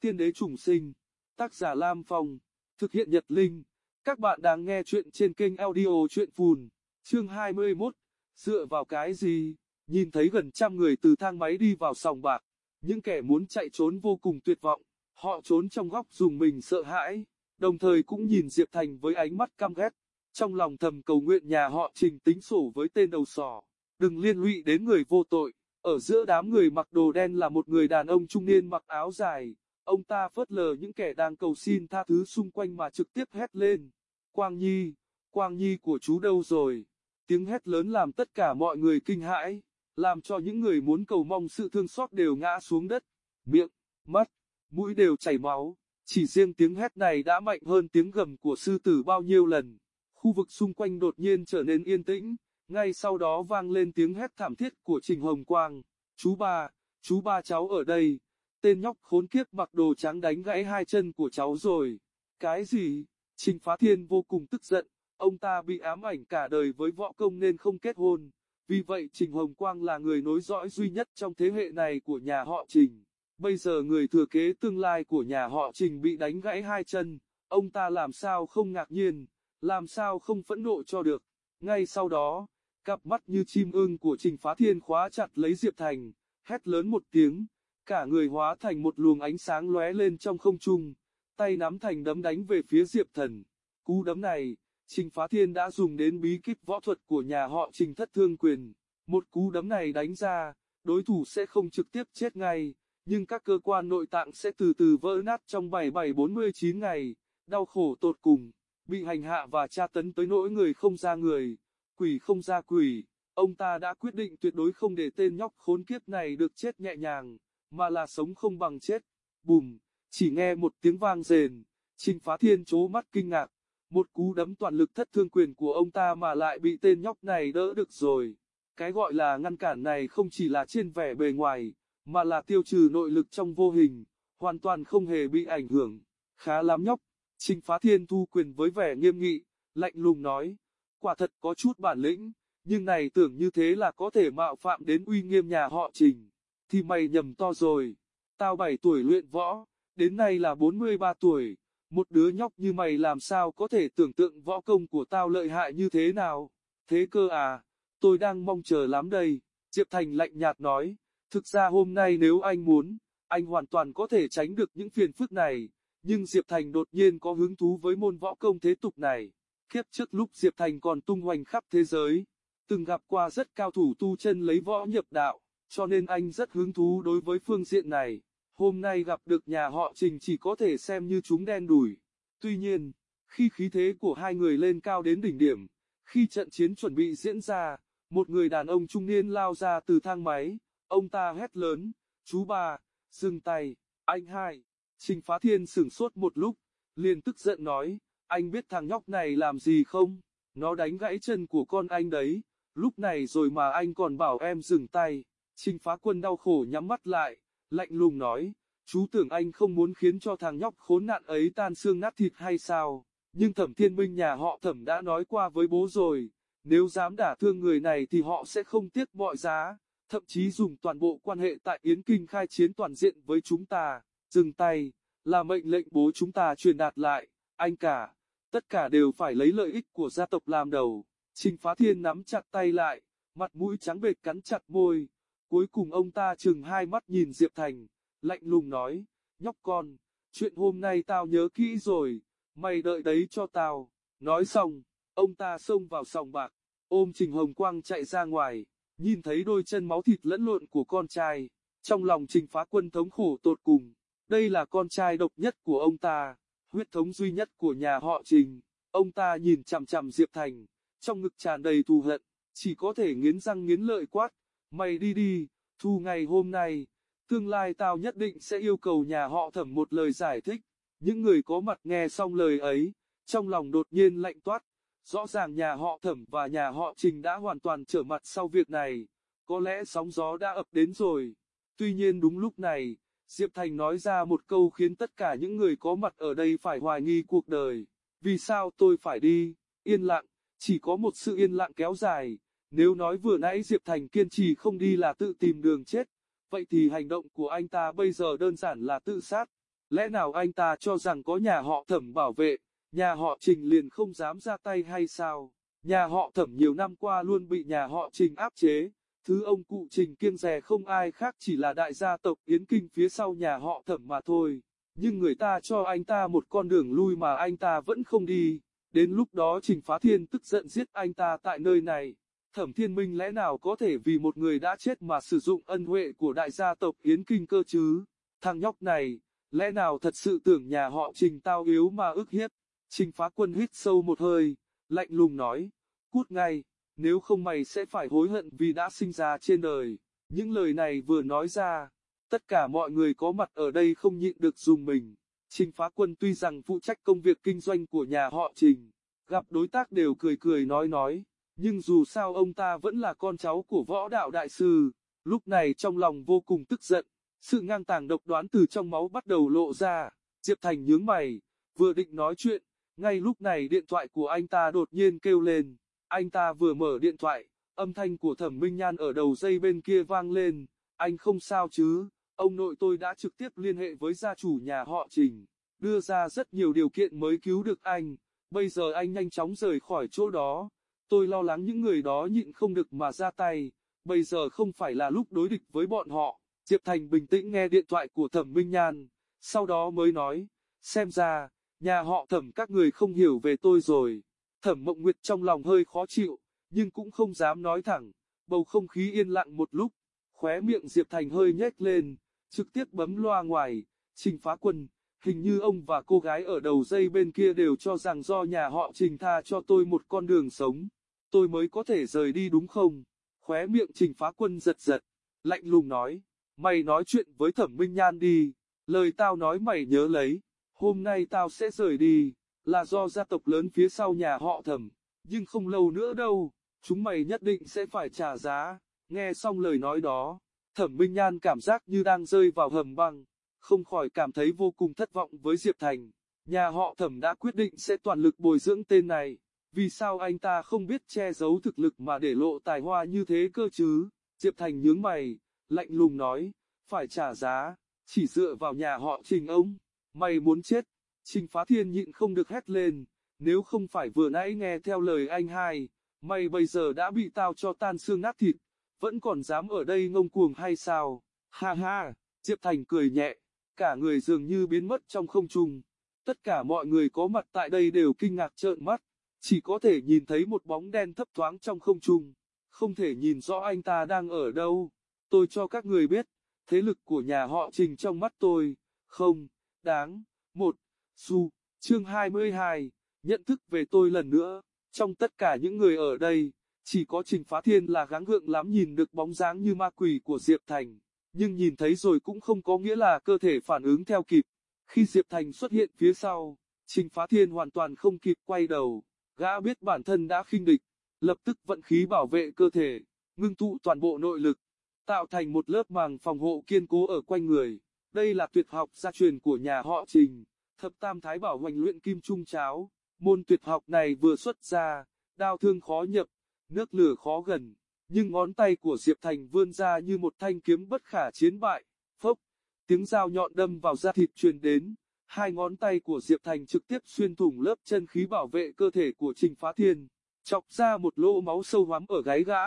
Tiên đế trùng sinh, tác giả Lam Phong, thực hiện Nhật Linh. Các bạn đang nghe chuyện trên kênh audio chuyện phùn, chương 21, dựa vào cái gì? Nhìn thấy gần trăm người từ thang máy đi vào sòng bạc, những kẻ muốn chạy trốn vô cùng tuyệt vọng, họ trốn trong góc dùng mình sợ hãi, đồng thời cũng nhìn Diệp Thành với ánh mắt căm ghét, trong lòng thầm cầu nguyện nhà họ trình tính sổ với tên đầu sò đừng liên lụy đến người vô tội. Ở giữa đám người mặc đồ đen là một người đàn ông trung niên mặc áo dài, ông ta phớt lờ những kẻ đang cầu xin tha thứ xung quanh mà trực tiếp hét lên. Quang Nhi, Quang Nhi của chú đâu rồi? Tiếng hét lớn làm tất cả mọi người kinh hãi, làm cho những người muốn cầu mong sự thương xót đều ngã xuống đất. Miệng, mắt, mũi đều chảy máu, chỉ riêng tiếng hét này đã mạnh hơn tiếng gầm của sư tử bao nhiêu lần. Khu vực xung quanh đột nhiên trở nên yên tĩnh, ngay sau đó vang lên tiếng hét thảm thiết của Trình Hồng Quang. Chú ba, chú ba cháu ở đây. Tên nhóc khốn kiếp mặc đồ trắng đánh gãy hai chân của cháu rồi. Cái gì? Trình Phá Thiên vô cùng tức giận. Ông ta bị ám ảnh cả đời với võ công nên không kết hôn. Vì vậy Trình Hồng Quang là người nối dõi duy nhất trong thế hệ này của nhà họ Trình. Bây giờ người thừa kế tương lai của nhà họ Trình bị đánh gãy hai chân. Ông ta làm sao không ngạc nhiên, làm sao không phẫn nộ cho được. Ngay sau đó, Cặp mắt như chim ưng của Trình Phá Thiên khóa chặt lấy Diệp Thành, hét lớn một tiếng, cả người hóa thành một luồng ánh sáng lóe lên trong không trung, tay nắm thành đấm đánh về phía Diệp Thần. Cú đấm này, Trình Phá Thiên đã dùng đến bí kíp võ thuật của nhà họ Trình Thất Thương Quyền. Một cú đấm này đánh ra, đối thủ sẽ không trực tiếp chết ngay, nhưng các cơ quan nội tạng sẽ từ từ vỡ nát trong 7749 ngày, đau khổ tột cùng, bị hành hạ và tra tấn tới nỗi người không ra người quỷ không ra quỷ, ông ta đã quyết định tuyệt đối không để tên nhóc khốn kiếp này được chết nhẹ nhàng, mà là sống không bằng chết. Bùm, chỉ nghe một tiếng vang rền, Trình Phá Thiên chố mắt kinh ngạc, một cú đấm toàn lực thất thương quyền của ông ta mà lại bị tên nhóc này đỡ được rồi. Cái gọi là ngăn cản này không chỉ là trên vẻ bề ngoài, mà là tiêu trừ nội lực trong vô hình, hoàn toàn không hề bị ảnh hưởng. Khá lắm nhóc, Trình Phá Thiên thu quyền với vẻ nghiêm nghị, lạnh lùng nói, quả thật có chút bản lĩnh, nhưng này tưởng như thế là có thể mạo phạm đến uy nghiêm nhà họ Trình, thì mày nhầm to rồi. Tao 7 tuổi luyện võ, đến nay là 43 tuổi, một đứa nhóc như mày làm sao có thể tưởng tượng võ công của tao lợi hại như thế nào. Thế cơ à, tôi đang mong chờ lắm đây, Diệp Thành lạnh nhạt nói, thực ra hôm nay nếu anh muốn, anh hoàn toàn có thể tránh được những phiền phức này, nhưng Diệp Thành đột nhiên có hứng thú với môn võ công thế tục này. Kiếp trước lúc Diệp Thành còn tung hoành khắp thế giới, từng gặp qua rất cao thủ tu chân lấy võ nhập đạo, cho nên anh rất hứng thú đối với phương diện này. Hôm nay gặp được nhà họ Trình chỉ có thể xem như chúng đen đủi. Tuy nhiên, khi khí thế của hai người lên cao đến đỉnh điểm, khi trận chiến chuẩn bị diễn ra, một người đàn ông trung niên lao ra từ thang máy, ông ta hét lớn, chú ba, dừng tay, anh hai, Trình Phá Thiên sửng sốt một lúc, liền tức giận nói, anh biết thằng nhóc này làm gì không? Nó đánh gãy chân của con anh đấy, lúc này rồi mà anh còn bảo em dừng tay. Trình phá quân đau khổ nhắm mắt lại, lạnh lùng nói, chú tưởng anh không muốn khiến cho thằng nhóc khốn nạn ấy tan xương nát thịt hay sao? Nhưng thẩm thiên minh nhà họ thẩm đã nói qua với bố rồi, nếu dám đả thương người này thì họ sẽ không tiếc mọi giá, thậm chí dùng toàn bộ quan hệ tại Yến Kinh khai chiến toàn diện với chúng ta. Dừng tay, là mệnh lệnh bố chúng ta truyền đạt lại, anh cả, tất cả đều phải lấy lợi ích của gia tộc làm đầu. Trình Phá Thiên nắm chặt tay lại, mặt mũi trắng bệch cắn chặt môi. Cuối cùng ông ta chừng hai mắt nhìn Diệp Thành, lạnh lùng nói, nhóc con, chuyện hôm nay tao nhớ kỹ rồi, mày đợi đấy cho tao. Nói xong, ông ta xông vào sòng bạc, ôm Trình Hồng Quang chạy ra ngoài, nhìn thấy đôi chân máu thịt lẫn lộn của con trai. Trong lòng Trình Phá Quân thống khổ tột cùng, đây là con trai độc nhất của ông ta huyết thống duy nhất của nhà họ Trình. Ông ta nhìn chằm chằm Diệp Thành, trong ngực tràn đầy thù hận, chỉ có thể nghiến răng nghiến lợi quát, mày đi đi, thu ngày hôm nay, tương lai tao nhất định sẽ yêu cầu nhà họ thẩm một lời giải thích. Những người có mặt nghe xong lời ấy, trong lòng đột nhiên lạnh toát, rõ ràng nhà họ thẩm và nhà họ trình đã hoàn toàn trở mặt sau việc này, có lẽ sóng gió đã ập đến rồi. Tuy nhiên đúng lúc này, Diệp Thành nói ra một câu khiến tất cả những người có mặt ở đây phải hoài nghi cuộc đời. Vì sao tôi phải đi? Yên lặng, chỉ có một sự yên lặng kéo dài. Nếu nói vừa nãy Diệp Thành kiên trì không đi là tự tìm đường chết, vậy thì hành động của anh ta bây giờ đơn giản là tự sát. lẽ nào anh ta cho rằng có nhà họ thẩm bảo vệ, nhà họ trình liền không dám ra tay hay sao? Nhà họ thẩm nhiều năm qua luôn bị nhà họ trình áp chế, thứ ông cụ trình kiêng rè không ai khác chỉ là đại gia tộc Yến Kinh phía sau nhà họ thẩm mà thôi. Nhưng người ta cho anh ta một con đường lui mà anh ta vẫn không đi, đến lúc đó Trình Phá Thiên tức giận giết anh ta tại nơi này. Thẩm Thiên Minh lẽ nào có thể vì một người đã chết mà sử dụng ân huệ của đại gia tộc Yến Kinh cơ chứ? Thằng nhóc này, lẽ nào thật sự tưởng nhà họ Trình tao yếu mà ức hiếp? Trình Phá Quân hít sâu một hơi, lạnh lùng nói, cút ngay, nếu không mày sẽ phải hối hận vì đã sinh ra trên đời. Những lời này vừa nói ra, tất cả mọi người có mặt ở đây không nhịn được dùng mình. Trình Phá Quân tuy rằng phụ trách công việc kinh doanh của nhà họ Trình, gặp đối tác đều cười cười nói nói, nhưng dù sao ông ta vẫn là con cháu của võ đạo đại sư, lúc này trong lòng vô cùng tức giận, sự ngang tàng độc đoán từ trong máu bắt đầu lộ ra, Diệp Thành nhướng mày, vừa định nói chuyện, ngay lúc này điện thoại của anh ta đột nhiên kêu lên, anh ta vừa mở điện thoại, âm thanh của thẩm minh nhan ở đầu dây bên kia vang lên, anh không sao chứ, ông nội tôi đã trực tiếp liên hệ với gia chủ nhà họ Trình, đưa ra rất nhiều điều kiện mới cứu được anh, bây giờ anh nhanh chóng rời khỏi chỗ đó, tôi lo lắng những người đó nhịn không được mà ra tay, bây giờ không phải là lúc đối địch với bọn họ. Diệp Thành bình tĩnh nghe điện thoại của thẩm Minh Nhan, sau đó mới nói, xem ra, nhà họ thẩm các người không hiểu về tôi rồi. Thẩm Mộng Nguyệt trong lòng hơi khó chịu, nhưng cũng không dám nói thẳng, bầu không khí yên lặng một lúc, khóe miệng Diệp Thành hơi nhếch lên, trực tiếp bấm loa ngoài, trình phá quân, hình như ông và cô gái ở đầu dây bên kia đều cho rằng do nhà họ trình tha cho tôi một con đường sống, tôi mới có thể rời đi đúng không? Khóe miệng trình phá quân giật giật, lạnh lùng nói, mày nói chuyện với thẩm minh nhan đi, lời tao nói mày nhớ lấy, hôm nay tao sẽ rời đi, là do gia tộc lớn phía sau nhà họ thẩm, nhưng không lâu nữa đâu, chúng mày nhất định sẽ phải trả giá, nghe xong lời nói đó, thẩm minh nhan cảm giác như đang rơi vào hầm băng, không khỏi cảm thấy vô cùng thất vọng với Diệp Thành, nhà họ thẩm đã quyết định sẽ toàn lực bồi dưỡng tên này. Vì sao anh ta không biết che giấu thực lực mà để lộ tài hoa như thế cơ chứ? Diệp Thành nhướng mày, lạnh lùng nói, phải trả giá, chỉ dựa vào nhà họ Trình ông, mày muốn chết. Trình Phá Thiên nhịn không được hét lên, nếu không phải vừa nãy nghe theo lời anh hai, mày bây giờ đã bị tao cho tan xương nát thịt, vẫn còn dám ở đây ngông cuồng hay sao? Ha ha, Diệp Thành cười nhẹ, cả người dường như biến mất trong không trung. Tất cả mọi người có mặt tại đây đều kinh ngạc trợn mắt. Chỉ có thể nhìn thấy một bóng đen thấp thoáng trong không trung, không thể nhìn rõ anh ta đang ở đâu. Tôi cho các người biết, thế lực của nhà họ Trình trong mắt tôi, không, đáng, một, su, chương 22, nhận thức về tôi lần nữa, trong tất cả những người ở đây, chỉ có Trình Phá Thiên là gắng gượng lắm nhìn được bóng dáng như ma quỷ của Diệp Thành, nhưng nhìn thấy rồi cũng không có nghĩa là cơ thể phản ứng theo kịp. Khi Diệp Thành xuất hiện phía sau, Trình Phá Thiên hoàn toàn không kịp quay đầu, Gã biết bản thân đã khinh địch, lập tức vận khí bảo vệ cơ thể, ngưng tụ toàn bộ nội lực, tạo thành một lớp màng phòng hộ kiên cố ở quanh người. Đây là tuyệt học gia truyền của nhà họ Trình, thập tam thái bảo hoành luyện kim trung cháo. Môn tuyệt học này vừa xuất ra, đao thương khó nhập, nước lửa khó gần, nhưng ngón tay của Diệp Thành vươn ra như một thanh kiếm bất khả chiến bại. Phốc, tiếng dao nhọn đâm vào da thịt truyền đến, Hai ngón tay của Diệp Thành trực tiếp xuyên thủng lớp chân khí bảo vệ cơ thể của Trình Phá Thiên, chọc ra một lỗ máu sâu hoắm ở gáy gã.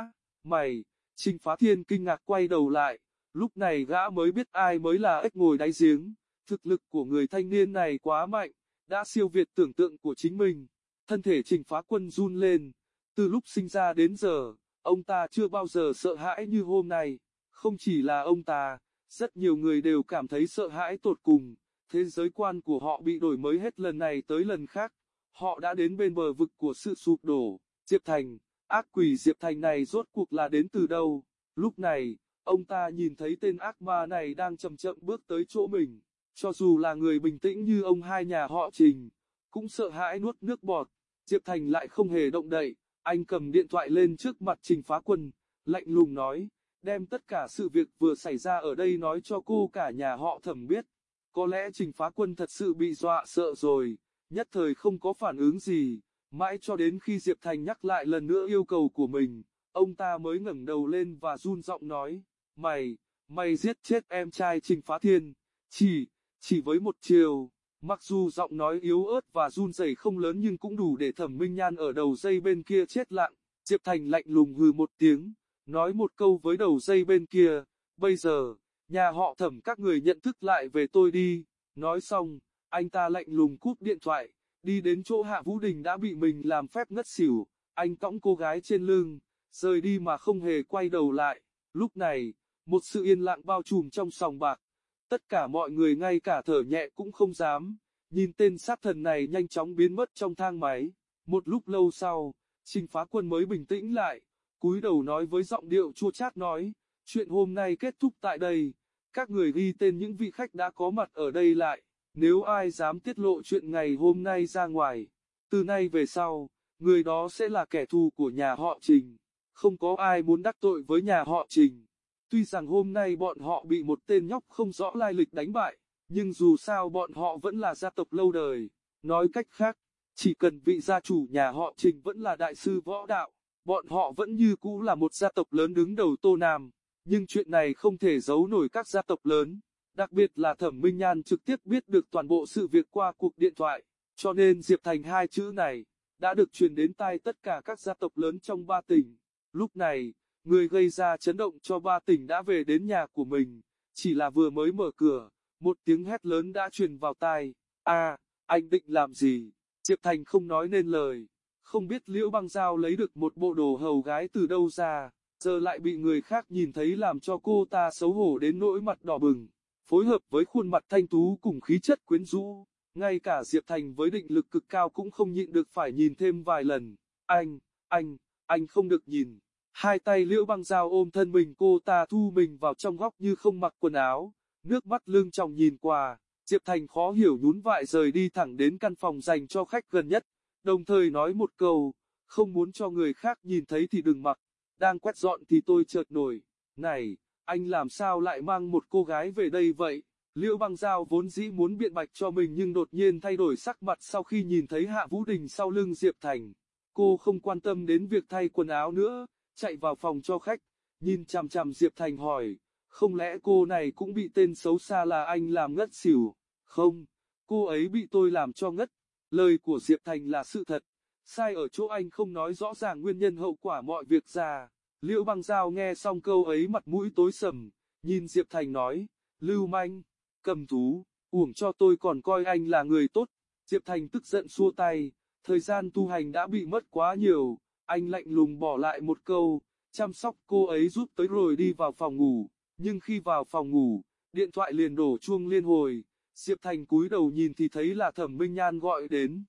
Mày, Trình Phá Thiên kinh ngạc quay đầu lại, lúc này gã mới biết ai mới là ếch ngồi đáy giếng. Thực lực của người thanh niên này quá mạnh, đã siêu việt tưởng tượng của chính mình. Thân thể Trình Phá Quân run lên, từ lúc sinh ra đến giờ, ông ta chưa bao giờ sợ hãi như hôm nay. Không chỉ là ông ta, rất nhiều người đều cảm thấy sợ hãi tột cùng. Thế giới quan của họ bị đổi mới hết lần này tới lần khác. Họ đã đến bên bờ vực của sự sụp đổ. Diệp Thành, ác quỷ Diệp Thành này rốt cuộc là đến từ đâu? Lúc này, ông ta nhìn thấy tên ác ma này đang chậm chậm bước tới chỗ mình. Cho dù là người bình tĩnh như ông hai nhà họ Trình, cũng sợ hãi nuốt nước bọt. Diệp Thành lại không hề động đậy, anh cầm điện thoại lên trước mặt Trình Phá Quân, lạnh lùng nói, đem tất cả sự việc vừa xảy ra ở đây nói cho cô cả nhà họ thẩm biết. Có lẽ Trình Phá Quân thật sự bị dọa sợ rồi, nhất thời không có phản ứng gì, mãi cho đến khi Diệp Thành nhắc lại lần nữa yêu cầu của mình, ông ta mới ngẩng đầu lên và run giọng nói, mày, mày giết chết em trai Trình Phá Thiên, chỉ, chỉ với một chiều. Mặc dù giọng nói yếu ớt và run rẩy không lớn nhưng cũng đủ để thẩm minh nhan ở đầu dây bên kia chết lặng. Diệp Thành lạnh lùng hừ một tiếng, nói một câu với đầu dây bên kia, bây giờ, nhà họ thẩm các người nhận thức lại về tôi đi. Nói xong, anh ta lạnh lùng cúp điện thoại, đi đến chỗ Hạ Vũ Đình đã bị mình làm phép ngất xỉu, anh cõng cô gái trên lưng, rời đi mà không hề quay đầu lại. Lúc này, một sự yên lặng bao trùm trong sòng bạc. Tất cả mọi người ngay cả thở nhẹ cũng không dám, nhìn tên sát thần này nhanh chóng biến mất trong thang máy. Một lúc lâu sau, Trình phá quân mới bình tĩnh lại, cúi đầu nói với giọng điệu chua chát nói, chuyện hôm nay kết thúc tại đây, các người ghi tên những vị khách đã có mặt ở đây lại, nếu ai dám tiết lộ chuyện ngày hôm nay ra ngoài, từ nay về sau, người đó sẽ là kẻ thù của nhà họ Trình, không có ai muốn đắc tội với nhà họ Trình. Tuy rằng hôm nay bọn họ bị một tên nhóc không rõ lai lịch đánh bại, nhưng dù sao bọn họ vẫn là gia tộc lâu đời. Nói cách khác, chỉ cần vị gia chủ nhà họ Trình vẫn là đại sư võ đạo, bọn họ vẫn như cũ là một gia tộc lớn đứng đầu Tô Nam. Nhưng chuyện này không thể giấu nổi các gia tộc lớn, đặc biệt là Thẩm Minh Nhan trực tiếp biết được toàn bộ sự việc qua cuộc điện thoại, cho nên Diệp Thành hai chữ này đã được truyền đến tai tất cả các gia tộc lớn trong ba tỉnh. Lúc này, người gây ra chấn động cho ba tỉnh đã về đến nhà của mình, chỉ là vừa mới mở cửa, một tiếng hét lớn đã truyền vào tai. A, anh định làm gì? Diệp Thành không nói nên lời, không biết Liễu Băng Giao lấy được một bộ đồ hầu gái từ đâu ra, giờ lại bị người khác nhìn thấy làm cho cô ta xấu hổ đến nỗi mặt đỏ bừng, phối hợp với khuôn mặt thanh tú cùng khí chất quyến rũ, ngay cả Diệp Thành với định lực cực cao cũng không nhịn được phải nhìn thêm vài lần. Anh, anh, anh không được nhìn. Hai tay Liễu Băng Giao ôm thân mình cô ta thu mình vào trong góc như không mặc quần áo, nước mắt lưng tròng nhìn qua, Diệp Thành khó hiểu nhún vại rời đi thẳng đến căn phòng dành cho khách gần nhất, đồng thời nói một câu, không muốn cho người khác nhìn thấy thì đừng mặc, đang quét dọn thì tôi chợt nổi, này, anh làm sao lại mang một cô gái về đây vậy? Liễu băng giao vốn dĩ muốn biện bạch cho mình nhưng đột nhiên thay đổi sắc mặt sau khi nhìn thấy Hạ Vũ Đình sau lưng Diệp Thành. Cô không quan tâm đến việc thay quần áo nữa, chạy vào phòng cho khách, nhìn chằm chằm Diệp Thành hỏi, không lẽ cô này cũng bị tên xấu xa là anh làm ngất xỉu? Không, cô ấy bị tôi làm cho ngất. Lời của Diệp Thành là sự thật, sai ở chỗ anh không nói rõ ràng nguyên nhân hậu quả mọi việc ra. Liễu băng giao nghe xong câu ấy mặt mũi tối sầm, nhìn Diệp Thành nói, lưu manh, cầm thú, uổng cho tôi còn coi anh là người tốt. Diệp Thành tức giận xua tay, thời gian tu hành đã bị mất quá nhiều, anh lạnh lùng bỏ lại một câu, chăm sóc cô ấy giúp tới rồi đi vào phòng ngủ, nhưng khi vào phòng ngủ, điện thoại liền đổ chuông liên hồi, Diệp Thành cúi đầu nhìn thì thấy là Thẩm Minh Nhan gọi đến.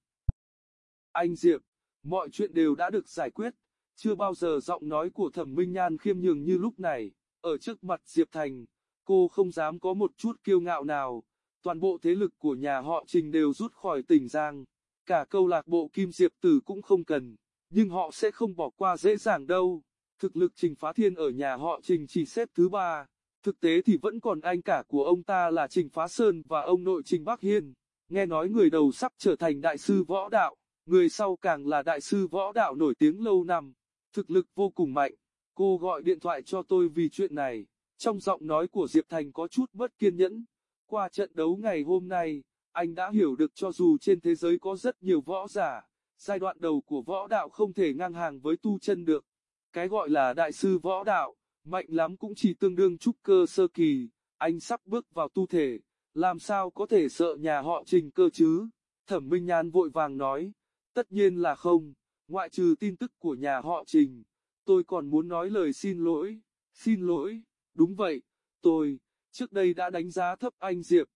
Anh Diệp, mọi chuyện đều đã được giải quyết, chưa bao giờ giọng nói của Thẩm Minh Nhan khiêm nhường như lúc này, ở trước mặt Diệp Thành, cô không dám có một chút kiêu ngạo nào, toàn bộ thế lực của nhà họ Trình đều rút khỏi tỉnh Giang, cả câu lạc bộ Kim Diệp Tử cũng không cần, nhưng họ sẽ không bỏ qua dễ dàng đâu. Thực lực Trình Phá Thiên ở nhà họ Trình chỉ xếp thứ ba, thực tế thì vẫn còn anh cả của ông ta là Trình Phá Sơn và ông nội Trình Bắc Hiên. Nghe nói người đầu sắp trở thành đại sư võ đạo, người sau càng là đại sư võ đạo nổi tiếng lâu năm, thực lực vô cùng mạnh. Cô gọi điện thoại cho tôi vì chuyện này. Trong giọng nói của Diệp Thành có chút bất kiên nhẫn. Qua trận đấu ngày hôm nay, anh đã hiểu được cho dù trên thế giới có rất nhiều võ giả, giai đoạn đầu của võ đạo không thể ngang hàng với tu chân được. Cái gọi là đại sư võ đạo, mạnh lắm cũng chỉ tương đương trúc cơ sơ kỳ, anh sắp bước vào tu thể, làm sao có thể sợ nhà họ trình cơ chứ? Thẩm Minh Nhan vội vàng nói, tất nhiên là không, ngoại trừ tin tức của nhà họ trình, tôi còn muốn nói lời xin lỗi, xin lỗi, đúng vậy, tôi, trước đây đã đánh giá thấp anh Diệp,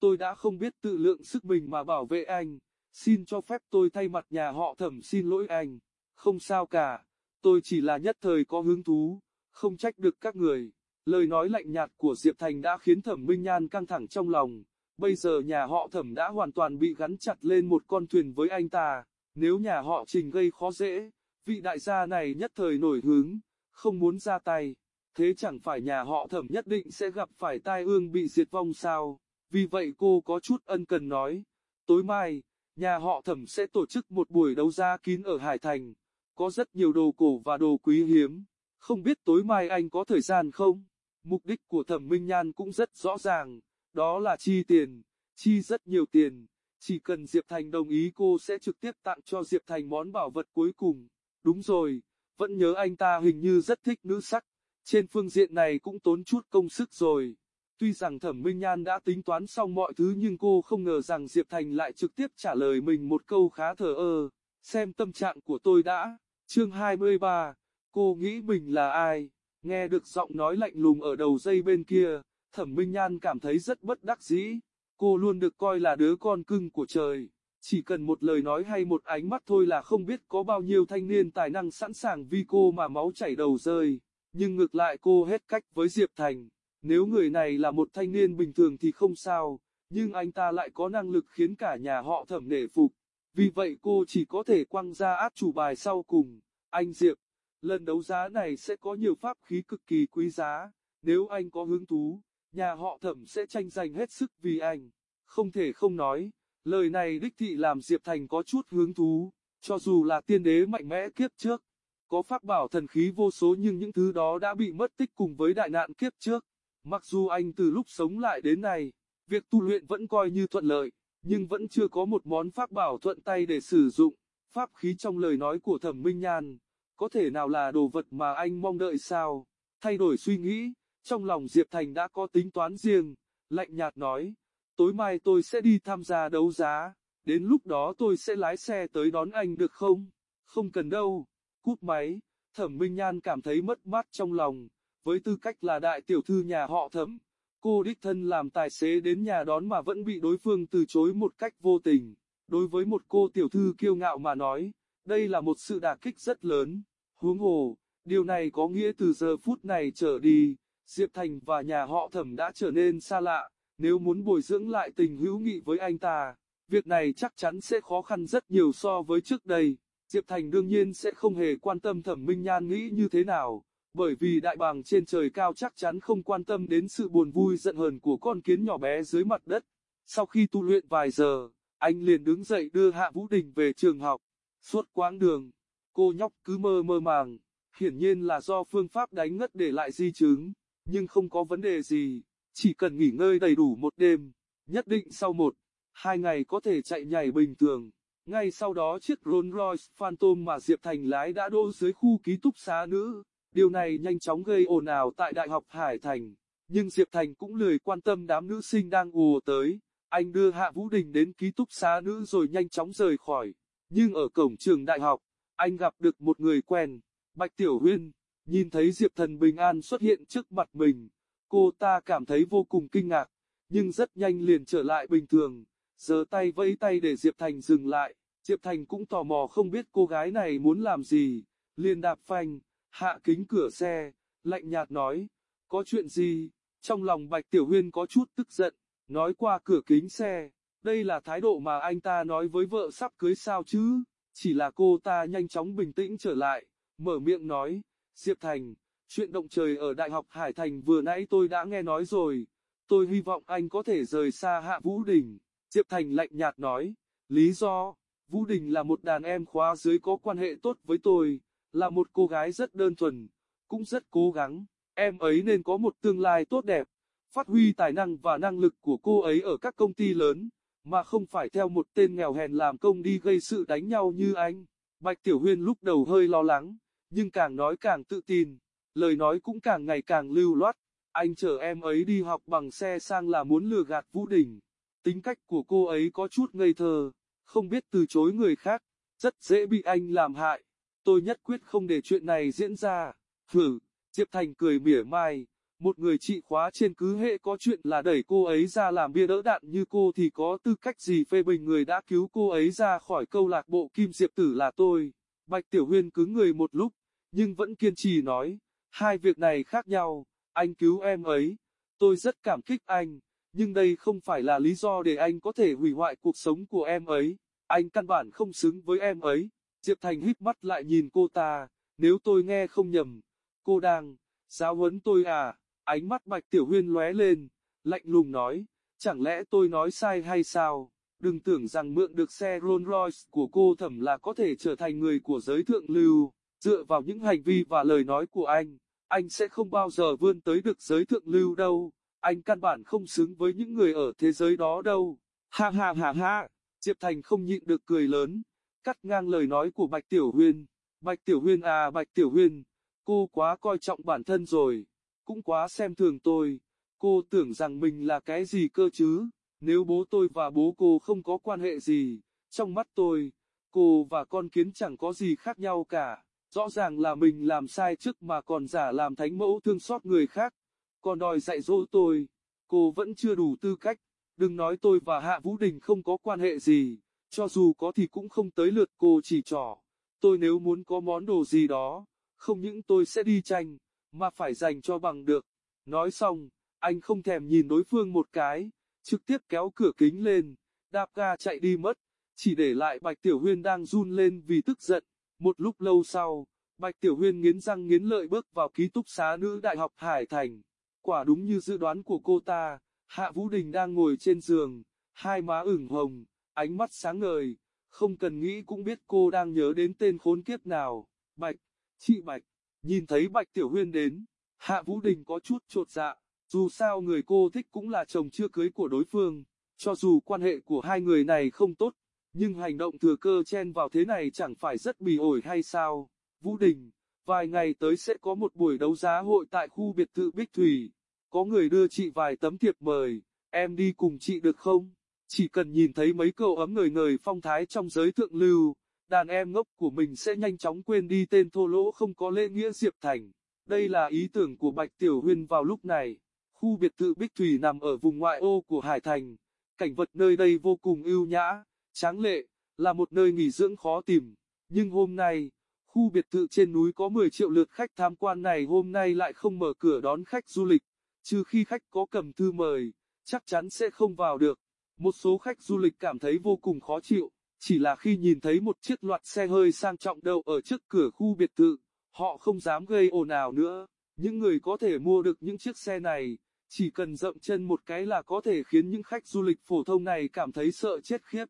tôi đã không biết tự lượng sức mình mà bảo vệ anh, xin cho phép tôi thay mặt nhà họ thẩm xin lỗi anh, không sao cả, tôi chỉ là nhất thời có hứng thú không trách được các người. Lời nói lạnh nhạt của Diệp Thành đã khiến Thẩm Minh Nhan căng thẳng trong lòng. Bây giờ nhà họ Thẩm đã hoàn toàn bị gắn chặt lên một con thuyền với anh ta. Nếu nhà họ Trình gây khó dễ, vị đại gia này nhất thời nổi hứng, không muốn ra tay. Thế chẳng phải nhà họ Thẩm nhất định sẽ gặp phải tai ương bị diệt vong sao? Vì vậy cô có chút ân cần nói. Tối mai, nhà họ Thẩm sẽ tổ chức một buổi đấu giá kín ở Hải Thành. Có rất nhiều đồ cổ và đồ quý hiếm không biết tối mai anh có thời gian không? Mục đích của thẩm minh nhan cũng rất rõ ràng, đó là chi tiền, chi rất nhiều tiền. Chỉ cần Diệp Thành đồng ý cô sẽ trực tiếp tặng cho Diệp Thành món bảo vật cuối cùng. Đúng rồi, vẫn nhớ anh ta hình như rất thích nữ sắc. Trên phương diện này cũng tốn chút công sức rồi. Tuy rằng Thẩm Minh Nhan đã tính toán xong mọi thứ nhưng cô không ngờ rằng Diệp Thành lại trực tiếp trả lời mình một câu khá thờ ơ. Xem tâm trạng của tôi đã. Chương 23. Cô nghĩ mình là ai? Nghe được giọng nói lạnh lùng ở đầu dây bên kia, Thẩm Minh Nhan cảm thấy rất bất đắc dĩ. Cô luôn được coi là đứa con cưng của trời. Chỉ cần một lời nói hay một ánh mắt thôi là không biết có bao nhiêu thanh niên tài năng sẵn sàng vì cô mà máu chảy đầu rơi. Nhưng ngược lại cô hết cách với Diệp Thành. Nếu người này là một thanh niên bình thường thì không sao, nhưng anh ta lại có năng lực khiến cả nhà họ thẩm nể phục. Vì vậy cô chỉ có thể quăng ra át chủ bài sau cùng. Anh Diệp, lần đấu giá này sẽ có nhiều pháp khí cực kỳ quý giá. Nếu anh có hứng thú, nhà họ thẩm sẽ tranh giành hết sức vì anh. Không thể không nói, lời này đích thị làm Diệp Thành có chút hứng thú, cho dù là tiên đế mạnh mẽ kiếp trước. Có pháp bảo thần khí vô số nhưng những thứ đó đã bị mất tích cùng với đại nạn kiếp trước. Mặc dù anh từ lúc sống lại đến nay, việc tu luyện vẫn coi như thuận lợi, nhưng vẫn chưa có một món pháp bảo thuận tay để sử dụng. Pháp khí trong lời nói của thẩm minh nhan, có thể nào là đồ vật mà anh mong đợi sao? Thay đổi suy nghĩ, trong lòng Diệp Thành đã có tính toán riêng, lạnh nhạt nói, tối mai tôi sẽ đi tham gia đấu giá, đến lúc đó tôi sẽ lái xe tới đón anh được không? Không cần đâu, cút máy, thẩm minh nhan cảm thấy mất mát trong lòng, với tư cách là đại tiểu thư nhà họ thẩm. Cô đích thân làm tài xế đến nhà đón mà vẫn bị đối phương từ chối một cách vô tình. Đối với một cô tiểu thư kiêu ngạo mà nói, đây là một sự đả kích rất lớn. Huống hồ, điều này có nghĩa từ giờ phút này trở đi, Diệp Thành và nhà họ thẩm đã trở nên xa lạ, nếu muốn bồi dưỡng lại tình hữu nghị với anh ta, việc này chắc chắn sẽ khó khăn rất nhiều so với trước đây. Diệp Thành đương nhiên sẽ không hề quan tâm thẩm minh nhan nghĩ như thế nào, bởi vì đại bàng trên trời cao chắc chắn không quan tâm đến sự buồn vui giận hờn của con kiến nhỏ bé dưới mặt đất. Sau khi tu luyện vài giờ, anh liền đứng dậy đưa Hạ Vũ Đình về trường học. Suốt quãng đường, cô nhóc cứ mơ mơ màng, hiển nhiên là do phương pháp đánh ngất để lại di chứng, nhưng không có vấn đề gì, chỉ cần nghỉ ngơi đầy đủ một đêm, nhất định sau một, hai ngày có thể chạy nhảy bình thường. Ngay sau đó chiếc Rolls Royce Phantom mà Diệp Thành lái đã đỗ dưới khu ký túc xá nữ. Điều này nhanh chóng gây ồn ào tại Đại học Hải Thành, nhưng Diệp Thành cũng lười quan tâm đám nữ sinh đang ùa tới. Anh đưa Hạ Vũ Đình đến ký túc xá nữ rồi nhanh chóng rời khỏi. Nhưng ở cổng trường đại học, anh gặp được một người quen, Bạch Tiểu Huyên. Nhìn thấy Diệp Thần bình an xuất hiện trước mặt mình, cô ta cảm thấy vô cùng kinh ngạc, nhưng rất nhanh liền trở lại bình thường, giơ tay vẫy tay để Diệp Thành dừng lại. Diệp Thành cũng tò mò không biết cô gái này muốn làm gì, liền đạp phanh, hạ kính cửa xe, lạnh nhạt nói, có chuyện gì, trong lòng Bạch Tiểu Huyên có chút tức giận, nói qua cửa kính xe, đây là thái độ mà anh ta nói với vợ sắp cưới sao chứ, chỉ là cô ta nhanh chóng bình tĩnh trở lại, mở miệng nói, Diệp Thành, chuyện động trời ở Đại học Hải Thành vừa nãy tôi đã nghe nói rồi, tôi hy vọng anh có thể rời xa Hạ Vũ Đình, Diệp Thành lạnh nhạt nói, lý do, Vũ Đình là một đàn em khóa dưới có quan hệ tốt với tôi là một cô gái rất đơn thuần, cũng rất cố gắng, em ấy nên có một tương lai tốt đẹp, phát huy tài năng và năng lực của cô ấy ở các công ty lớn, mà không phải theo một tên nghèo hèn làm công đi gây sự đánh nhau như anh. Bạch Tiểu Huyên lúc đầu hơi lo lắng, nhưng càng nói càng tự tin, lời nói cũng càng ngày càng lưu loát, anh chở em ấy đi học bằng xe sang là muốn lừa gạt Vũ Đình. Tính cách của cô ấy có chút ngây thơ, không biết từ chối người khác, rất dễ bị anh làm hại tôi nhất quyết không để chuyện này diễn ra. Hử, Diệp Thành cười mỉa mai, một người trị khóa trên cứ hệ có chuyện là đẩy cô ấy ra làm bia đỡ đạn như cô thì có tư cách gì phê bình người đã cứu cô ấy ra khỏi câu lạc bộ Kim Diệp Tử là tôi. Bạch Tiểu Huyên cứng người một lúc, nhưng vẫn kiên trì nói, hai việc này khác nhau, anh cứu em ấy, tôi rất cảm kích anh, nhưng đây không phải là lý do để anh có thể hủy hoại cuộc sống của em ấy, anh căn bản không xứng với em ấy. Diệp Thành híp mắt lại nhìn cô ta, nếu tôi nghe không nhầm, cô đang, giáo huấn tôi à, ánh mắt Bạch Tiểu Huyên lóe lên, lạnh lùng nói, chẳng lẽ tôi nói sai hay sao, đừng tưởng rằng mượn được xe Rolls Royce của cô thẩm là có thể trở thành người của giới thượng lưu, dựa vào những hành vi và lời nói của anh, anh sẽ không bao giờ vươn tới được giới thượng lưu đâu, anh căn bản không xứng với những người ở thế giới đó đâu, Ha ha ha ha, Diệp Thành không nhịn được cười lớn, cắt ngang lời nói của Bạch Tiểu Huyên. Bạch Tiểu Huyên à Bạch Tiểu Huyên, cô quá coi trọng bản thân rồi, cũng quá xem thường tôi, cô tưởng rằng mình là cái gì cơ chứ, nếu bố tôi và bố cô không có quan hệ gì, trong mắt tôi, cô và con kiến chẳng có gì khác nhau cả, rõ ràng là mình làm sai trước mà còn giả làm thánh mẫu thương xót người khác, còn đòi dạy dỗ tôi, cô vẫn chưa đủ tư cách, đừng nói tôi và Hạ Vũ Đình không có quan hệ gì, cho dù có thì cũng không tới lượt cô chỉ trỏ, tôi nếu muốn có món đồ gì đó, không những tôi sẽ đi tranh, mà phải dành cho bằng được, nói xong, anh không thèm nhìn đối phương một cái, trực tiếp kéo cửa kính lên, đạp ga chạy đi mất, chỉ để lại Bạch Tiểu Huyên đang run lên vì tức giận. Một lúc lâu sau, Bạch Tiểu Huyên nghiến răng nghiến lợi bước vào ký túc xá nữ đại học Hải Thành. Quả đúng như dự đoán của cô ta, Hạ Vũ Đình đang ngồi trên giường, hai má ửng hồng, ánh mắt sáng ngời, không cần nghĩ cũng biết cô đang nhớ đến tên khốn kiếp nào. Bạch, chị Bạch, nhìn thấy Bạch Tiểu Huyên đến, Hạ Vũ Đình có chút trột dạ, dù sao người cô thích cũng là chồng chưa cưới của đối phương, cho dù quan hệ của hai người này không tốt, nhưng hành động thừa cơ chen vào thế này chẳng phải rất bỉ ổi hay sao? Vũ Đình, vài ngày tới sẽ có một buổi đấu giá hội tại khu biệt thự Bích Thủy. Có người đưa chị vài tấm thiệp mời, em đi cùng chị được không? Chỉ cần nhìn thấy mấy câu ấm người người phong thái trong giới thượng lưu, đàn em ngốc của mình sẽ nhanh chóng quên đi tên thô lỗ không có lễ nghĩa Diệp Thành. Đây là ý tưởng của Bạch Tiểu Huyên vào lúc này. Khu biệt thự Bích Thủy nằm ở vùng ngoại ô của Hải Thành. Cảnh vật nơi đây vô cùng ưu nhã, tráng lệ, là một nơi nghỉ dưỡng khó tìm. Nhưng hôm nay, khu biệt thự trên núi có 10 triệu lượt khách tham quan này hôm nay lại không mở cửa đón khách du lịch, trừ khi khách có cầm thư mời, chắc chắn sẽ không vào được. Một số khách du lịch cảm thấy vô cùng khó chịu, chỉ là khi nhìn thấy một chiếc loạt xe hơi sang trọng đậu ở trước cửa khu biệt thự, họ không dám gây ồn ào nữa. Những người có thể mua được những chiếc xe này, chỉ cần dậm chân một cái là có thể khiến những khách du lịch phổ thông này cảm thấy sợ chết khiếp.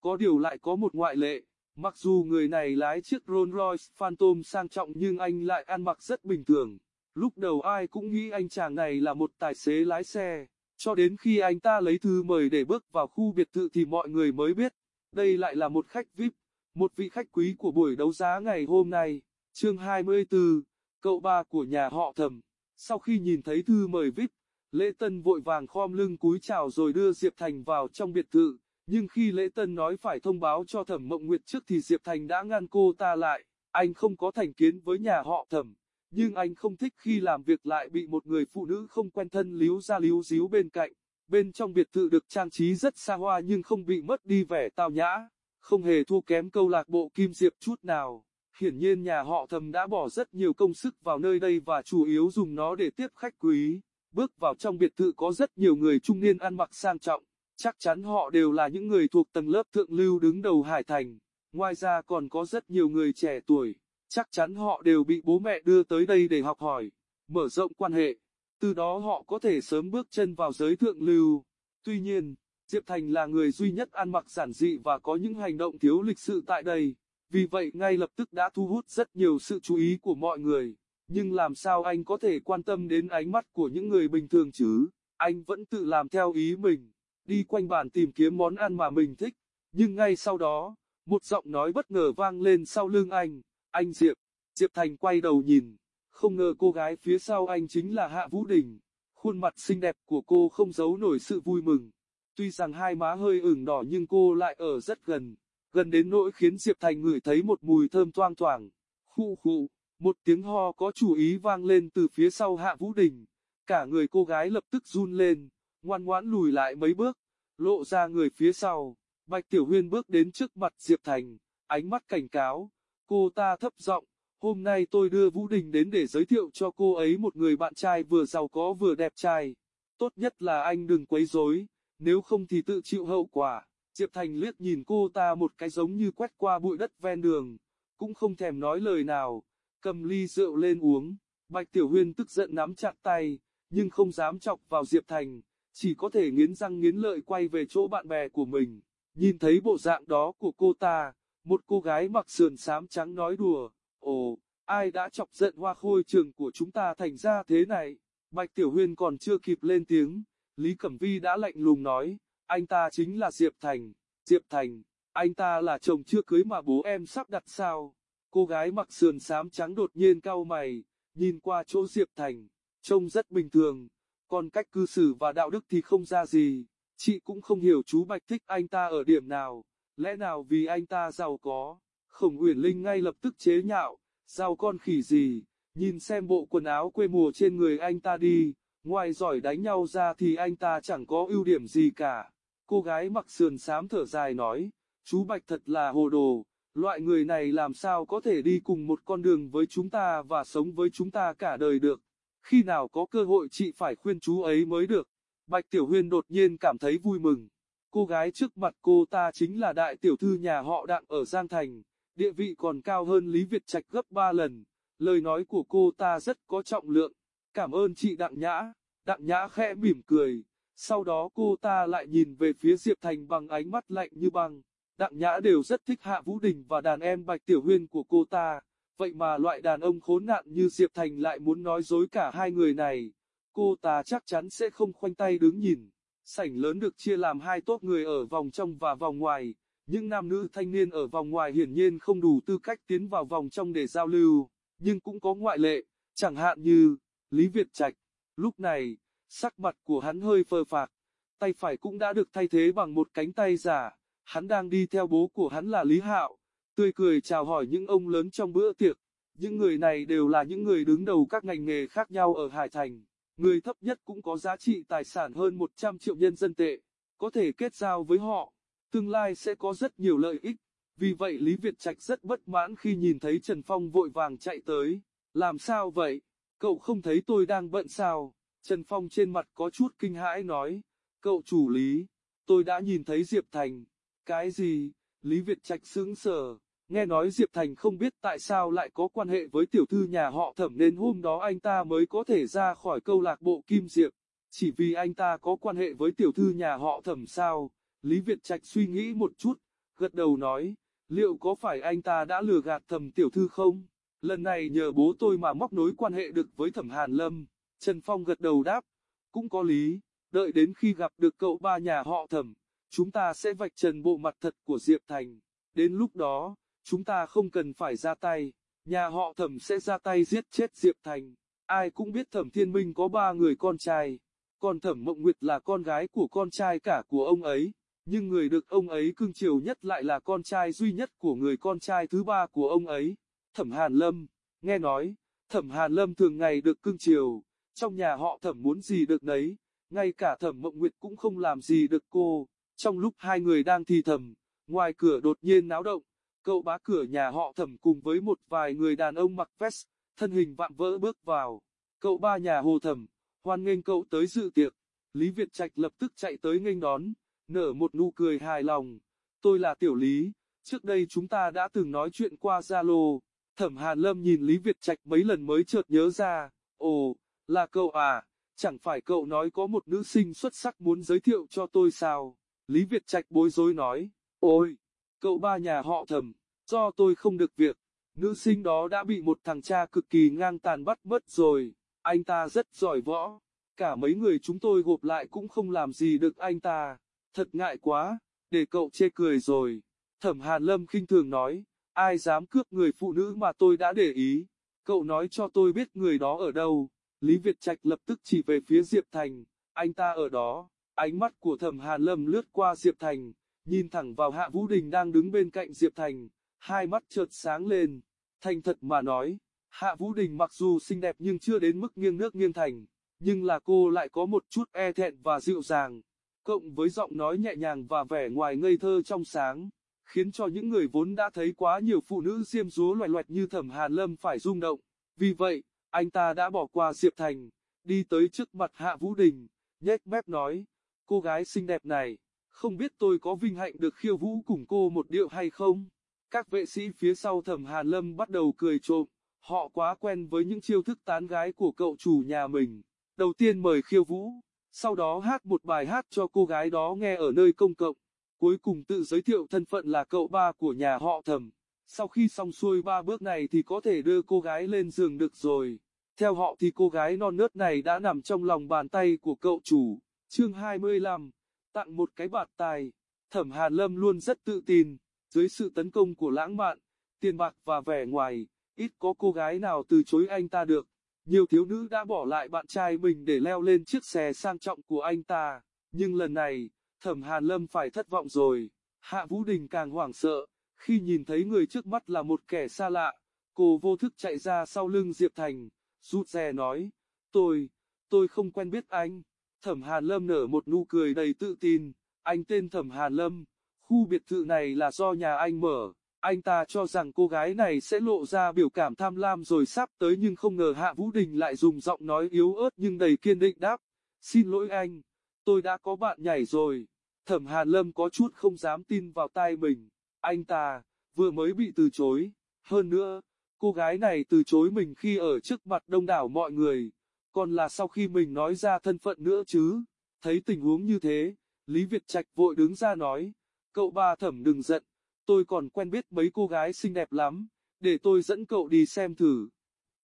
Có điều lại có một ngoại lệ, mặc dù người này lái chiếc Rolls Royce Phantom sang trọng nhưng anh lại ăn mặc rất bình thường. Lúc đầu ai cũng nghĩ anh chàng này là một tài xế lái xe, cho đến khi anh ta lấy thư mời để bước vào khu biệt thự thì mọi người mới biết, đây lại là một khách VIP, một vị khách quý của buổi đấu giá ngày hôm nay. Chương 24, cậu ba của nhà họ thầm. Sau khi nhìn thấy thư mời VIP, Lễ Tân vội vàng khom lưng cúi chào rồi đưa Diệp Thành vào trong biệt thự. Nhưng khi Lễ Tân nói phải thông báo cho Thẩm Mộng Nguyệt trước thì Diệp Thành đã ngăn cô ta lại. Anh không có thành kiến với nhà họ Thẩm, nhưng anh không thích khi làm việc lại bị một người phụ nữ không quen thân líu ra líu díu bên cạnh. Bên trong biệt thự được trang trí rất xa hoa nhưng không bị mất đi vẻ tao nhã, không hề thua kém câu lạc bộ Kim Diệp chút nào. Hiển nhiên nhà họ Thẩm đã bỏ rất nhiều công sức vào nơi đây và chủ yếu dùng nó để tiếp khách quý. Bước vào trong biệt thự có rất nhiều người trung niên ăn mặc sang trọng, chắc chắn họ đều là những người thuộc tầng lớp thượng lưu đứng đầu Hải Thành. Ngoài ra còn có rất nhiều người trẻ tuổi, chắc chắn họ đều bị bố mẹ đưa tới đây để học hỏi, mở rộng quan hệ. Từ đó họ có thể sớm bước chân vào giới thượng lưu. Tuy nhiên, Diệp Thành là người duy nhất ăn mặc giản dị và có những hành động thiếu lịch sự tại đây. Vì vậy ngay lập tức đã thu hút rất nhiều sự chú ý của mọi người. Nhưng làm sao anh có thể quan tâm đến ánh mắt của những người bình thường chứ? Anh vẫn tự làm theo ý mình, đi quanh bàn tìm kiếm món ăn mà mình thích. Nhưng ngay sau đó, một giọng nói bất ngờ vang lên sau lưng anh. Anh Diệp, Diệp Thành quay đầu nhìn, không ngờ cô gái phía sau anh chính là Hạ Vũ Đình. Khuôn mặt xinh đẹp của cô không giấu nổi sự vui mừng. Tuy rằng hai má hơi ửng đỏ nhưng cô lại ở rất gần, gần đến nỗi khiến Diệp Thành ngửi thấy một mùi thơm toang thoảng. Khu khu, một tiếng ho có chủ ý vang lên từ phía sau Hạ Vũ Đình. Cả người cô gái lập tức run lên, ngoan ngoãn lùi lại mấy bước, lộ ra người phía sau. Bạch Tiểu Huyên bước đến trước mặt Diệp Thành, ánh mắt cảnh cáo. Cô ta thấp giọng, hôm nay tôi đưa Vũ Đình đến để giới thiệu cho cô ấy một người bạn trai vừa giàu có vừa đẹp trai. Tốt nhất là anh đừng quấy rối, nếu không thì tự chịu hậu quả. Diệp Thành liếc nhìn cô ta một cái giống như quét qua bụi đất ven đường, cũng không thèm nói lời nào, cầm ly rượu lên uống. Bạch Tiểu Huyên tức giận nắm chặt tay, nhưng không dám chọc vào Diệp Thành, chỉ có thể nghiến răng nghiến lợi quay về chỗ bạn bè của mình. Nhìn thấy bộ dạng đó của cô ta, một cô gái mặc sườn xám trắng nói đùa, ồ, ai đã chọc giận hoa khôi trường của chúng ta thành ra thế này? Bạch Tiểu Huyên còn chưa kịp lên tiếng, Lý Cẩm Vi đã lạnh lùng nói, anh ta chính là Diệp Thành. Diệp Thành, anh ta là chồng chưa cưới mà bố em sắp đặt sao? Cô gái mặc sườn xám trắng đột nhiên cau mày, nhìn qua chỗ Diệp Thành, trông rất bình thường, còn cách cư xử và đạo đức thì không ra gì. Chị cũng không hiểu chú Bạch thích anh ta ở điểm nào, lẽ nào vì anh ta giàu có. Khổng Uyển Linh ngay lập tức chế nhạo, giàu con khỉ gì, nhìn xem bộ quần áo quê mùa trên người anh ta đi, ngoài giỏi đánh nhau ra thì anh ta chẳng có ưu điểm gì cả. Cô gái mặc sườn xám thở dài nói, chú Bạch thật là hồ đồ, loại người này làm sao có thể đi cùng một con đường với chúng ta và sống với chúng ta cả đời được. Khi nào có cơ hội chị phải khuyên chú ấy mới được. Bạch Tiểu Huyên đột nhiên cảm thấy vui mừng. Cô gái trước mặt cô ta chính là đại tiểu thư nhà họ đặng ở Giang Thành, địa vị còn cao hơn Lý Việt Trạch gấp 3 lần. Lời nói của cô ta rất có trọng lượng. Cảm ơn chị Đặng Nhã. Đặng Nhã khẽ mỉm cười. Sau đó cô ta lại nhìn về phía Diệp Thành bằng ánh mắt lạnh như băng. Đặng Nhã đều rất thích Hạ Vũ Đình và đàn em Bạch Tiểu Huyên của cô ta. Vậy mà loại đàn ông khốn nạn như Diệp Thành lại muốn nói dối cả hai người này. Cô ta chắc chắn sẽ không khoanh tay đứng nhìn. Sảnh lớn được chia làm hai tốt người ở vòng trong và vòng ngoài. Những nam nữ thanh niên ở vòng ngoài hiển nhiên không đủ tư cách tiến vào vòng trong để giao lưu, nhưng cũng có ngoại lệ, chẳng hạn như Lý Việt Trạch. Lúc này, sắc mặt của hắn hơi phơ phạc, tay phải cũng đã được thay thế bằng một cánh tay giả. Hắn đang đi theo bố của hắn là Lý Hạo, tươi cười chào hỏi những ông lớn trong bữa tiệc. Những người này đều là những người đứng đầu các ngành nghề khác nhau ở Hải Thành. Người thấp nhất cũng có giá trị tài sản hơn 100 triệu nhân dân tệ. Có thể kết giao với họ, tương lai sẽ có rất nhiều lợi ích. Vì vậy Lý Việt Trạch rất bất mãn khi nhìn thấy Trần Phong vội vàng chạy tới. Làm sao vậy? Cậu không thấy tôi đang bận sao? Trần Phong trên mặt có chút kinh hãi nói. Cậu chủ Lý, tôi đã nhìn thấy Diệp Thành. Cái gì? Lý Việt Trạch sững sờ. Nghe nói Diệp Thành không biết tại sao lại có quan hệ với tiểu thư nhà họ thẩm nên hôm đó anh ta mới có thể ra khỏi câu lạc bộ Kim Diệp. Chỉ vì anh ta có quan hệ với tiểu thư nhà họ thẩm sao? Lý Việt Trạch suy nghĩ một chút, gật đầu nói, liệu có phải anh ta đã lừa gạt thẩm tiểu thư không? Lần này nhờ bố tôi mà móc nối quan hệ được với thẩm Hàn Lâm. Trần Phong gật đầu đáp, cũng có lý, đợi đến khi gặp được cậu ba nhà họ thẩm, chúng ta sẽ vạch trần bộ mặt thật của Diệp Thành. Đến lúc đó, chúng ta không cần phải ra tay, nhà họ thẩm sẽ ra tay giết chết Diệp Thành. Ai cũng biết thẩm thiên minh có ba người con trai, còn thẩm mộng nguyệt là con gái của con trai cả của ông ấy, nhưng người được ông ấy cưng chiều nhất lại là con trai duy nhất của người con trai thứ ba của ông ấy, thẩm Hàn Lâm. Nghe nói, thẩm Hàn Lâm thường ngày được cưng chiều, trong nhà họ thẩm muốn gì được nấy, ngay cả thẩm mộng nguyệt cũng không làm gì được cô. Trong lúc hai người đang thì thầm, ngoài cửa đột nhiên náo động, cậu bá cửa nhà họ thẩm cùng với một vài người đàn ông mặc vest, thân hình vạm vỡ bước vào. Cậu ba nhà hồ thẩm, hoan nghênh cậu tới dự tiệc. Lý Việt Trạch lập tức chạy tới nghênh đón, nở một nụ cười hài lòng. Tôi là Tiểu Lý, trước đây chúng ta đã từng nói chuyện qua Zalo. Thẩm Hàn Lâm nhìn Lý Việt Trạch mấy lần mới chợt nhớ ra, ồ, là cậu à, chẳng phải cậu nói có một nữ sinh xuất sắc muốn giới thiệu cho tôi sao? Lý Việt Trạch bối rối nói, ôi, cậu ba nhà họ thẩm, do tôi không được việc, nữ sinh đó đã bị một thằng cha cực kỳ ngang tàn bắt mất rồi, anh ta rất giỏi võ, cả mấy người chúng tôi gộp lại cũng không làm gì được anh ta, thật ngại quá, để cậu chê cười rồi. Thẩm Hàn Lâm khinh thường nói, ai dám cướp người phụ nữ mà tôi đã để ý, cậu nói cho tôi biết người đó ở đâu. Lý Việt Trạch lập tức chỉ về phía Diệp Thành, anh ta ở đó, ánh mắt của thẩm Hàn Lâm lướt qua Diệp Thành, nhìn thẳng vào Hạ Vũ Đình đang đứng bên cạnh Diệp Thành, hai mắt chợt sáng lên, thành thật mà nói, Hạ Vũ Đình mặc dù xinh đẹp nhưng chưa đến mức nghiêng nước nghiêng thành, nhưng là cô lại có một chút e thẹn và dịu dàng, cộng với giọng nói nhẹ nhàng và vẻ ngoài ngây thơ trong sáng, khiến cho những người vốn đã thấy quá nhiều phụ nữ diêm dúa loài loẹt như thẩm Hàn Lâm phải rung động, vì vậy, anh ta đã bỏ qua Diệp Thành, đi tới trước mặt Hạ Vũ Đình, nhếch mép nói, cô gái xinh đẹp này, không biết tôi có vinh hạnh được khiêu vũ cùng cô một điệu hay không? Các vệ sĩ phía sau thẩm Hàn Lâm bắt đầu cười trộm, họ quá quen với những chiêu thức tán gái của cậu chủ nhà mình. Đầu tiên mời khiêu vũ, sau đó hát một bài hát cho cô gái đó nghe ở nơi công cộng. Cuối cùng tự giới thiệu thân phận là cậu ba của nhà họ thẩm. Sau khi xong xuôi ba bước này thì có thể đưa cô gái lên giường được rồi. Theo họ thì cô gái non nớt này đã nằm trong lòng bàn tay của cậu chủ. Chương 25 tặng một cái bạt tài, Thẩm Hàn Lâm luôn rất tự tin, dưới sự tấn công của lãng mạn, tiền bạc và vẻ ngoài, ít có cô gái nào từ chối anh ta được. Nhiều thiếu nữ đã bỏ lại bạn trai mình để leo lên chiếc xe sang trọng của anh ta, nhưng lần này, Thẩm Hàn Lâm phải thất vọng rồi. Hạ Vũ Đình càng hoảng sợ, khi nhìn thấy người trước mắt là một kẻ xa lạ, cô vô thức chạy ra sau lưng Diệp Thành, rụt rè nói, tôi, tôi không quen biết anh. Thẩm Hàn Lâm nở một nụ cười đầy tự tin, anh tên Thẩm Hàn Lâm, khu biệt thự này là do nhà anh mở. Anh ta cho rằng cô gái này sẽ lộ ra biểu cảm tham lam rồi sắp tới nhưng không ngờ Hạ Vũ Đình lại dùng giọng nói yếu ớt nhưng đầy kiên định đáp. Xin lỗi anh, tôi đã có bạn nhảy rồi. Thẩm Hàn Lâm có chút không dám tin vào tai mình. Anh ta, vừa mới bị từ chối. Hơn nữa, cô gái này từ chối mình khi ở trước mặt đông đảo mọi người. Còn là sau khi mình nói ra thân phận nữa chứ. Thấy tình huống như thế, Lý Việt Trạch vội đứng ra nói. Cậu ba thẩm đừng giận, tôi còn quen biết mấy cô gái xinh đẹp lắm, để tôi dẫn cậu đi xem thử.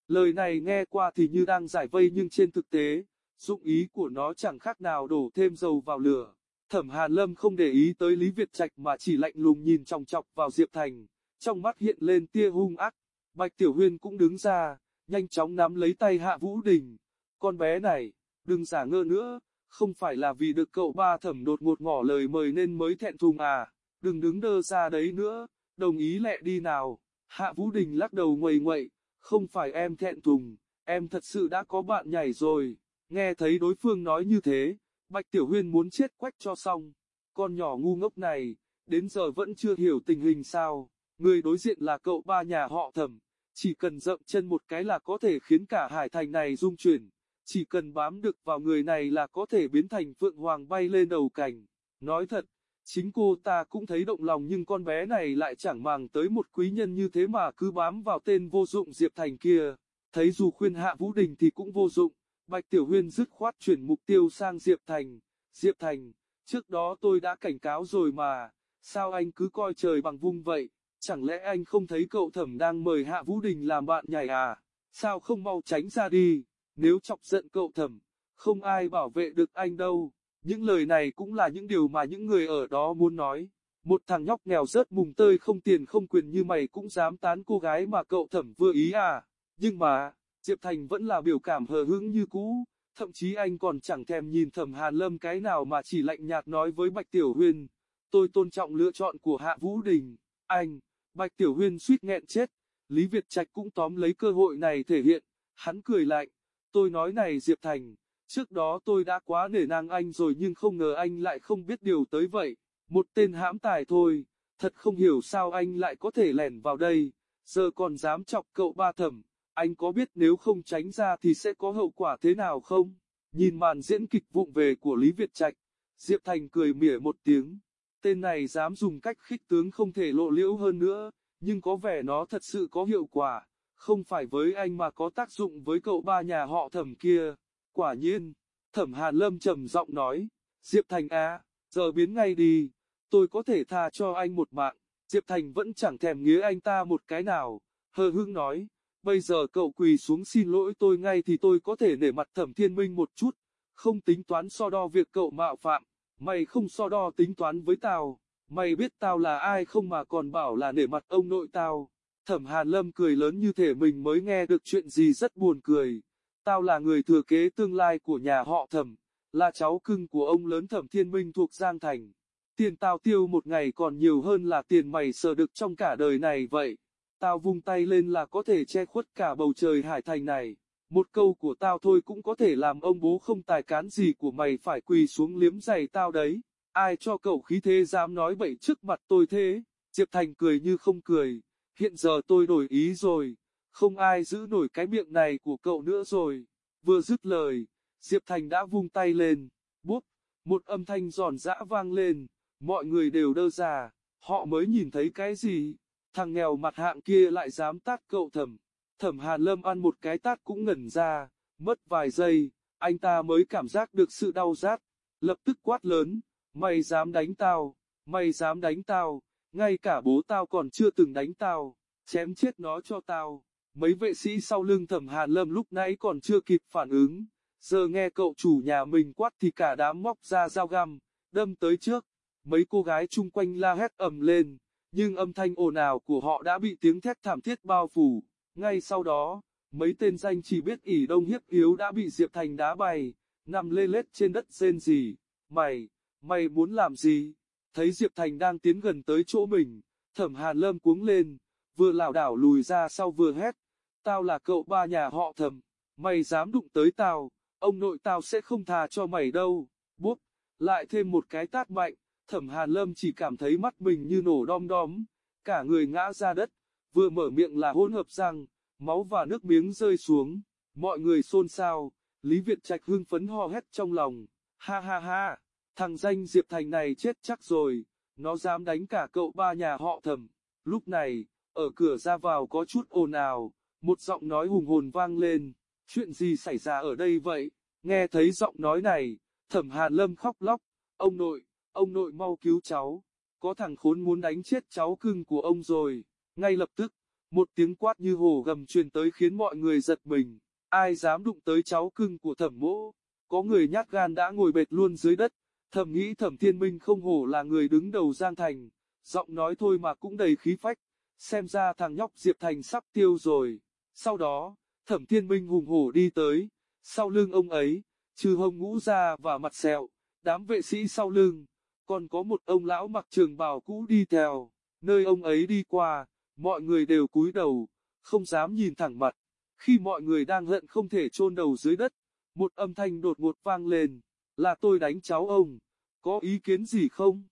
Lời này nghe qua thì như đang giải vây nhưng trên thực tế, dụng ý của nó chẳng khác nào đổ thêm dầu vào lửa. Thẩm Hàn Lâm không để ý tới Lý Việt Trạch mà chỉ lạnh lùng nhìn trong chọc vào Diệp Thành, trong mắt hiện lên tia hung ác. Bạch Tiểu Huyên cũng đứng ra, nhanh chóng nắm lấy tay Hạ Vũ Đình. Con bé này, đừng giả ngơ nữa, không phải là vì được cậu ba thẩm đột ngột ngỏ lời mời nên mới thẹn thùng à, đừng đứng đơ ra đấy nữa, đồng ý lẹ đi nào. Hạ Vũ Đình lắc đầu ngoầy ngoậy, không phải em thẹn thùng, em thật sự đã có bạn nhảy rồi. Nghe thấy đối phương nói như thế, Bạch Tiểu Huyên muốn chết quách cho xong. Con nhỏ ngu ngốc này, đến giờ vẫn chưa hiểu tình hình sao. Người đối diện là cậu ba nhà họ thẩm, chỉ cần dậm chân một cái là có thể khiến cả hải thành này rung chuyển. Chỉ cần bám được vào người này là có thể biến thành phượng hoàng bay lên đầu cành. Nói thật, chính cô ta cũng thấy động lòng nhưng con bé này lại chẳng màng tới một quý nhân như thế mà cứ bám vào tên vô dụng Diệp Thành kia. Thấy dù khuyên hạ Vũ Đình thì cũng vô dụng. Bạch Tiểu Huyên dứt khoát chuyển mục tiêu sang Diệp Thành. Diệp Thành, trước đó tôi đã cảnh cáo rồi mà, sao anh cứ coi trời bằng vung vậy? Chẳng lẽ anh không thấy cậu thẩm đang mời Hạ Vũ Đình làm bạn nhảy à? Sao không mau tránh ra đi? Nếu chọc giận cậu thẩm, không ai bảo vệ được anh đâu. Những lời này cũng là những điều mà những người ở đó muốn nói. Một thằng nhóc nghèo rớt mùng tơi không tiền không quyền như mày cũng dám tán cô gái mà cậu thẩm vừa ý à? Nhưng mà, Diệp Thành vẫn là biểu cảm hờ hững như cũ, thậm chí anh còn chẳng thèm nhìn thẩm Hàn Lâm cái nào mà chỉ lạnh nhạt nói với Bạch Tiểu Huyên, tôi tôn trọng lựa chọn của Hạ Vũ Đình, anh, Bạch Tiểu Huyên suýt nghẹn chết, Lý Việt Trạch cũng tóm lấy cơ hội này thể hiện, hắn cười lạnh, tôi nói này Diệp Thành, trước đó tôi đã quá nể nang anh rồi nhưng không ngờ anh lại không biết điều tới vậy, một tên hãm tài thôi, thật không hiểu sao anh lại có thể lẻn vào đây, giờ còn dám chọc cậu ba thẩm. Anh có biết nếu không tránh ra thì sẽ có hậu quả thế nào không? Nhìn màn diễn kịch vụng về của Lý Việt Trạch, Diệp Thành cười mỉa một tiếng. Tên này dám dùng cách khích tướng không thể lộ liễu hơn nữa, nhưng có vẻ nó thật sự có hiệu quả. Không phải với anh mà có tác dụng với cậu ba nhà họ thẩm kia. Quả nhiên, thẩm Hàn Lâm trầm giọng nói, Diệp Thành á, giờ biến ngay đi, tôi có thể tha cho anh một mạng. Diệp Thành vẫn chẳng thèm nghĩa anh ta một cái nào, hờ hững nói, Bây giờ cậu quỳ xuống xin lỗi tôi ngay thì tôi có thể nể mặt thẩm thiên minh một chút, không tính toán so đo việc cậu mạo phạm, mày không so đo tính toán với tao, mày biết tao là ai không mà còn bảo là nể mặt ông nội tao. Thẩm Hàn Lâm cười lớn như thể mình mới nghe được chuyện gì rất buồn cười. Tao là người thừa kế tương lai của nhà họ thẩm, là cháu cưng của ông lớn thẩm thiên minh thuộc Giang Thành. Tiền tao tiêu một ngày còn nhiều hơn là tiền mày sờ được trong cả đời này vậy tao vung tay lên là có thể che khuất cả bầu trời hải thành này. Một câu của tao thôi cũng có thể làm ông bố không tài cán gì của mày phải quỳ xuống liếm giày tao đấy. Ai cho cậu khí thế dám nói bậy trước mặt tôi thế? Diệp Thành cười như không cười. Hiện giờ tôi đổi ý rồi. Không ai giữ nổi cái miệng này của cậu nữa rồi. Vừa dứt lời, Diệp Thành đã vung tay lên. Búp, một âm thanh giòn giã vang lên. Mọi người đều đơ ra. Họ mới nhìn thấy cái gì? Thằng nghèo mặt hạng kia lại dám tát cậu thẩm. Thẩm Hàn Lâm ăn một cái tát cũng ngẩn ra, mất vài giây, anh ta mới cảm giác được sự đau rát, lập tức quát lớn, mày dám đánh tao, mày dám đánh tao, ngay cả bố tao còn chưa từng đánh tao, chém chết nó cho tao. Mấy vệ sĩ sau lưng thẩm Hàn Lâm lúc nãy còn chưa kịp phản ứng, giờ nghe cậu chủ nhà mình quát thì cả đám móc ra dao găm, đâm tới trước. Mấy cô gái chung quanh la hét ầm lên, nhưng âm thanh ồn ào của họ đã bị tiếng thét thảm thiết bao phủ. Ngay sau đó, mấy tên danh chỉ biết ỉ đông hiếp yếu đã bị Diệp Thành đá bay, nằm lê lết trên đất rên gì. Mày, mày muốn làm gì? Thấy Diệp Thành đang tiến gần tới chỗ mình, thẩm hàn lâm cuống lên, vừa lảo đảo lùi ra sau vừa hét. Tao là cậu ba nhà họ thẩm, mày dám đụng tới tao, ông nội tao sẽ không tha cho mày đâu. Bốp, lại thêm một cái tát mạnh, thẩm hàn lâm chỉ cảm thấy mắt mình như nổ đom đóm, cả người ngã ra đất, vừa mở miệng là hỗn hợp răng, máu và nước miếng rơi xuống, mọi người xôn xao, Lý Việt Trạch hưng phấn ho hét trong lòng, ha ha ha, thằng danh Diệp Thành này chết chắc rồi, nó dám đánh cả cậu ba nhà họ thẩm. Lúc này, ở cửa ra vào có chút ồn ào, một giọng nói hùng hồn vang lên, chuyện gì xảy ra ở đây vậy? Nghe thấy giọng nói này, thẩm hàn lâm khóc lóc, ông nội, ông nội mau cứu cháu, có thằng khốn muốn đánh chết cháu cưng của ông rồi, ngay lập tức, một tiếng quát như hồ gầm truyền tới khiến mọi người giật mình, ai dám đụng tới cháu cưng của thẩm mỗ, có người nhát gan đã ngồi bệt luôn dưới đất, thầm nghĩ thẩm thiên minh không hổ là người đứng đầu Giang Thành, giọng nói thôi mà cũng đầy khí phách, xem ra thằng nhóc Diệp Thành sắp tiêu rồi, sau đó, thẩm thiên minh hùng hổ đi tới, sau lưng ông ấy, trừ hông ngũ ra và mặt sẹo, đám vệ sĩ sau lưng, còn có một ông lão mặc trường bào cũ đi theo, nơi ông ấy đi qua, mọi người đều cúi đầu, không dám nhìn thẳng mặt. Khi mọi người đang hận không thể chôn đầu dưới đất, một âm thanh đột ngột vang lên, là tôi đánh cháu ông, có ý kiến gì không?